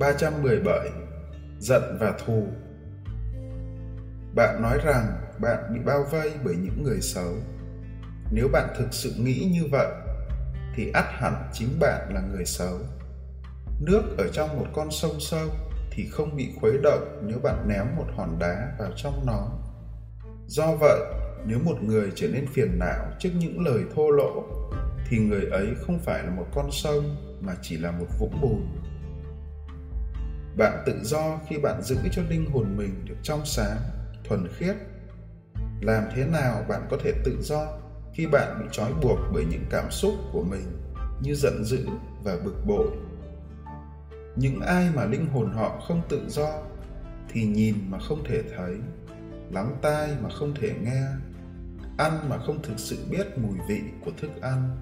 317 Giận và thù Bạn nói rằng bạn bị bao vây bởi những người xấu. Nếu bạn thực sự nghĩ như vậy, thì ắt hẳn chính bạn là người xấu. Nước ở trong một con sông sâu thì không bị khuấy động nếu bạn ném một hòn đá vào trong nó. Do vậy, nếu một người trở nên phiền não trước những lời thô lỗ, thì người ấy không phải là một con sông mà chỉ là một vũng bùn bạn tự do khi bạn giữ cho linh hồn mình được trong sáng, thuần khiết. Làm thế nào bạn có thể tự do khi bạn bị trói buộc bởi những cảm xúc của mình như giận dữ và bực bội? Những ai mà linh hồn họ không tự do thì nhìn mà không thể thấy, lắng tai mà không thể nghe, ăn mà không thực sự biết mùi vị của thức ăn.